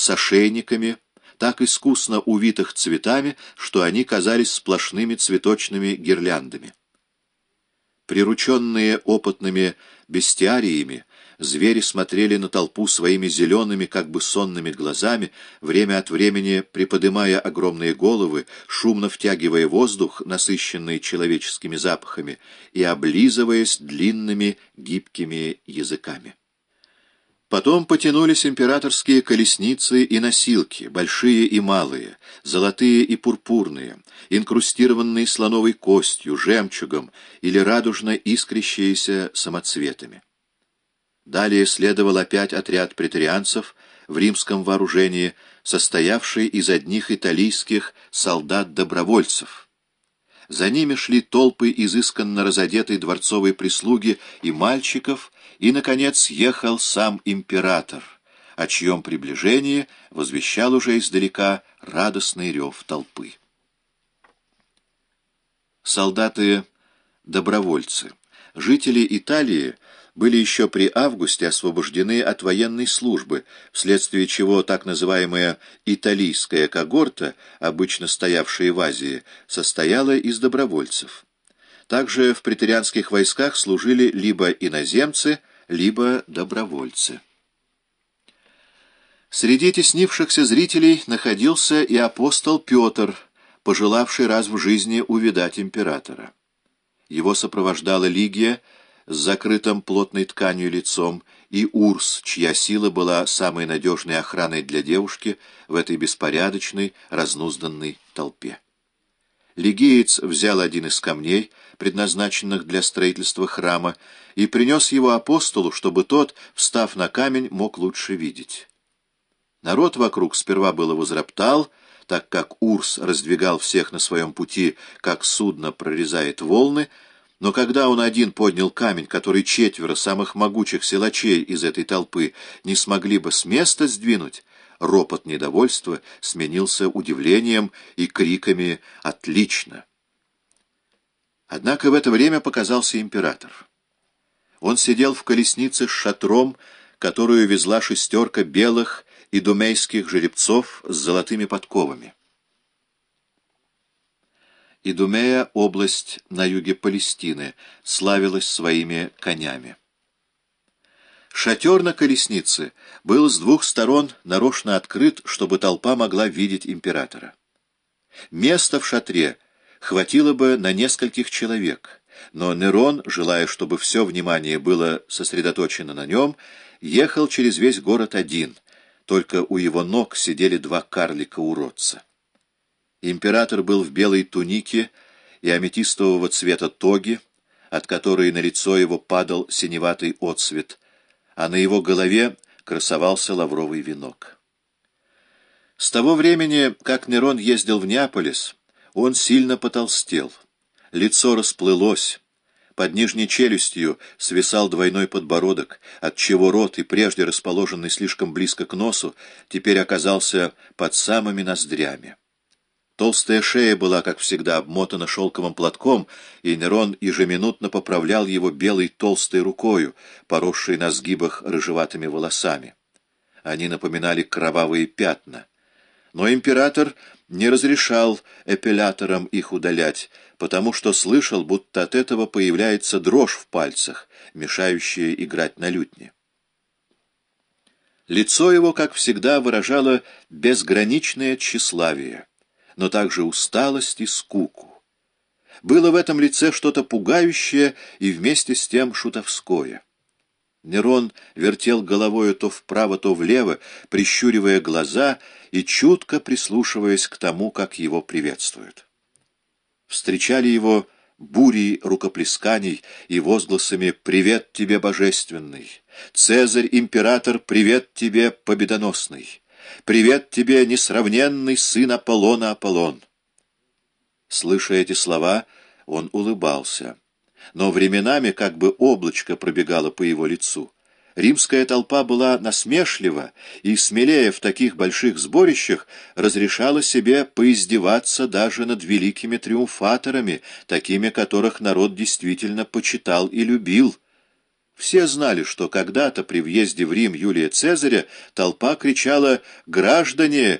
с ошейниками, так искусно увитых цветами, что они казались сплошными цветочными гирляндами. Прирученные опытными бестиариями, звери смотрели на толпу своими зелеными, как бы сонными глазами, время от времени приподымая огромные головы, шумно втягивая воздух, насыщенный человеческими запахами, и облизываясь длинными гибкими языками. Потом потянулись императорские колесницы и носилки, большие и малые, золотые и пурпурные, инкрустированные слоновой костью, жемчугом или радужно искрящиеся самоцветами. Далее следовал опять отряд претарианцев в римском вооружении, состоявший из одних италийских солдат-добровольцев. За ними шли толпы изысканно разодетой дворцовой прислуги и мальчиков, и, наконец, ехал сам император, о чьем приближении возвещал уже издалека радостный рев толпы. Солдаты-добровольцы, жители Италии, были еще при августе освобождены от военной службы, вследствие чего так называемая «италийская когорта», обычно стоявшая в Азии, состояла из добровольцев. Также в претерианских войсках служили либо иноземцы, либо добровольцы. Среди теснившихся зрителей находился и апостол Петр, пожелавший раз в жизни увидать императора. Его сопровождала Лигия, с закрытым плотной тканью лицом, и Урс, чья сила была самой надежной охраной для девушки в этой беспорядочной, разнузданной толпе. Лигиец взял один из камней, предназначенных для строительства храма, и принес его апостолу, чтобы тот, встав на камень, мог лучше видеть. Народ вокруг сперва было возроптал, так как Урс раздвигал всех на своем пути, как судно прорезает волны, но когда он один поднял камень, который четверо самых могучих силачей из этой толпы не смогли бы с места сдвинуть, ропот недовольства сменился удивлением и криками «Отлично!». Однако в это время показался император. Он сидел в колеснице с шатром, которую везла шестерка белых и думейских жеребцов с золотыми подковами. Идумея, область на юге Палестины, славилась своими конями. Шатер на колеснице был с двух сторон нарочно открыт, чтобы толпа могла видеть императора. Места в шатре хватило бы на нескольких человек, но Нерон, желая, чтобы все внимание было сосредоточено на нем, ехал через весь город один, только у его ног сидели два карлика-уродца. Император был в белой тунике и аметистового цвета тоги, от которой на лицо его падал синеватый отсвет, а на его голове красовался лавровый венок. С того времени, как Нерон ездил в Неаполис, он сильно потолстел. Лицо расплылось, под нижней челюстью свисал двойной подбородок, отчего рот, и прежде расположенный слишком близко к носу, теперь оказался под самыми ноздрями. Толстая шея была, как всегда, обмотана шелковым платком, и Нерон ежеминутно поправлял его белой толстой рукою, поросшей на сгибах рыжеватыми волосами. Они напоминали кровавые пятна. Но император не разрешал эпиляторам их удалять, потому что слышал, будто от этого появляется дрожь в пальцах, мешающая играть на лютне. Лицо его, как всегда, выражало безграничное тщеславие но также усталость и скуку. Было в этом лице что-то пугающее и вместе с тем шутовское. Нерон вертел головою то вправо, то влево, прищуривая глаза и чутко прислушиваясь к тому, как его приветствуют. Встречали его бурей рукоплесканий и возгласами «Привет тебе, божественный! Цезарь, император, привет тебе, победоносный!» Привет тебе, несравненный сын Аполлона Аполлон!» Слыша эти слова, он улыбался. Но временами как бы облачко пробегало по его лицу. Римская толпа была насмешлива и, смелее в таких больших сборищах, разрешала себе поиздеваться даже над великими триумфаторами, такими, которых народ действительно почитал и любил. Все знали, что когда-то при въезде в Рим Юлия Цезаря толпа кричала «Граждане,